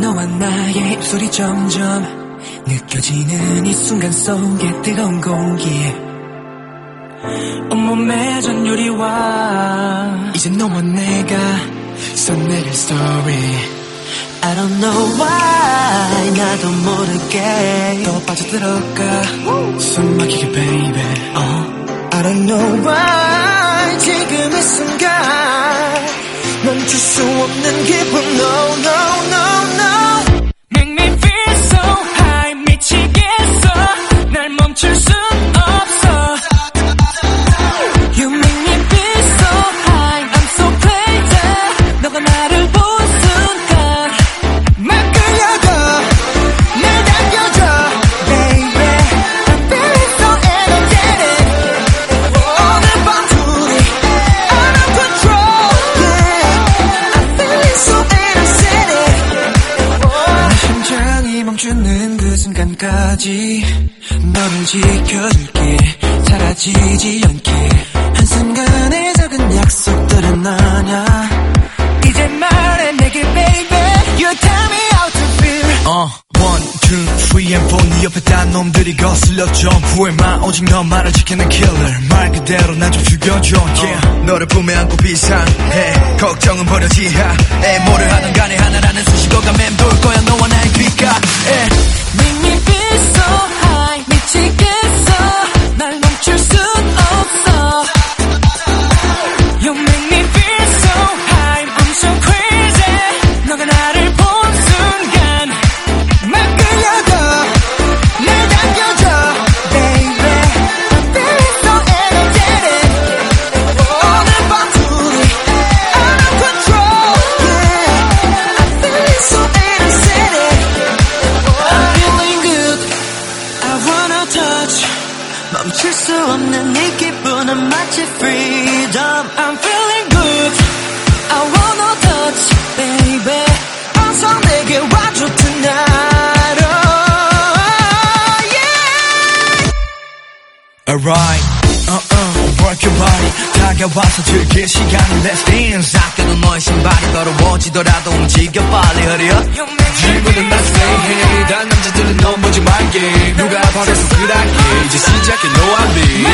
나의 입술이 점점 느껴지는 이 순간 속에 뜨거운 공기. 온몸에 전율이와. 이제 너와 내가 써내릴 story I don't know why 나도 모르게. 또 빠져들어가. 숨 막히게 baby. Uh. I don't know why 지금 이 순간 멈출 수 없는 기분. No no 순간까지 너를 지켜줄게. 사라지지 않게. 한순간의 작은 약속들은 아냐. 이제 말해 내게 baby. You tell me how to feel. 어, one, two, three and four. 네 옆에 딴 놈들이 거슬려 좀 후회만 오직 너만을 지키는 killer. 말 그대로 난 좀 죽여줘. Yeah. 너를 품에 안고 비상해. 걱정은 버려 지하에 뭐를 하든 간에 하나라는 수식어가 맴돌 거야. 너와 나의 귓가에 수 없는 이 기분은 마치 freedom. I'm feeling good. I wanna touch, baby. 어서 내게 와줘 tonight. Oh, yeah. Alright, uh-uh, work your body 다가와서 즐길 시간을 Let's dance 아껴둔 너의 신발이 더러워지더라도 움직여 빨리 hurry up You make me 질 게 누가 버려서 그랄게 이제 시작해 no 끌려가.